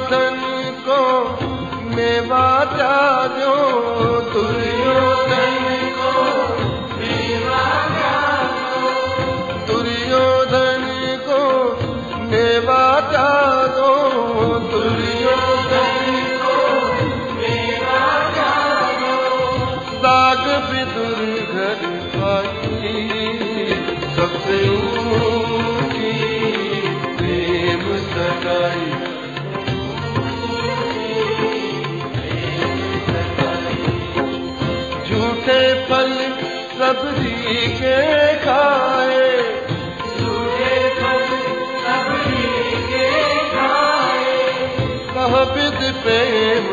बदन को मेवा जा जो तुझे गाईेम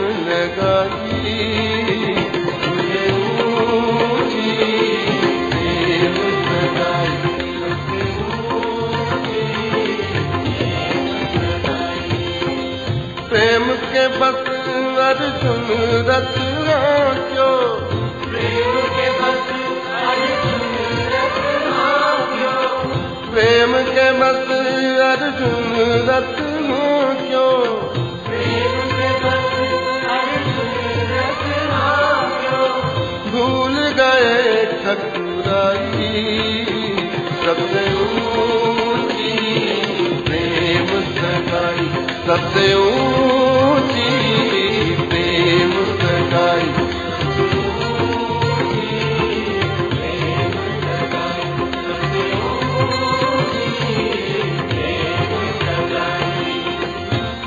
खे मत नथो प्रेम के बस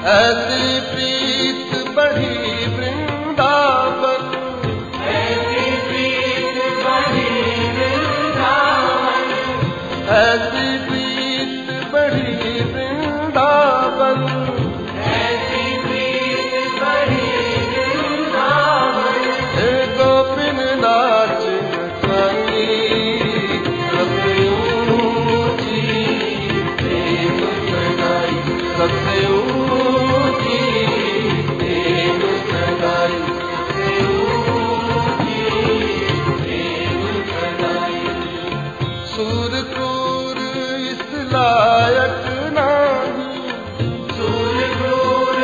प्रीत बड़ी वृंदावन प्रीत बड़ी वृंद अॼु प्रीत बड़ी वृंदावन ਸੂਰ ਕੋਰ ਇਸ ਲਾਇਕ ਸੂਰ ਸੂਰ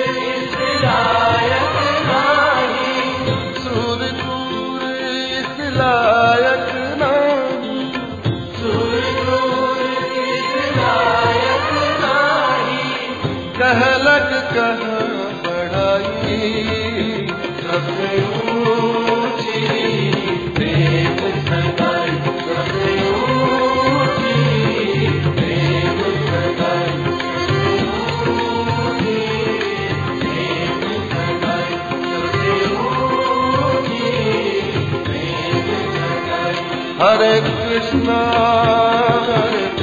ਸੂਰ ਕਹ ਲਗ ਕਹ ਬੜਾਈ ਸਭ ਨੂੰ Hare Krishna, Hare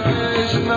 Krishna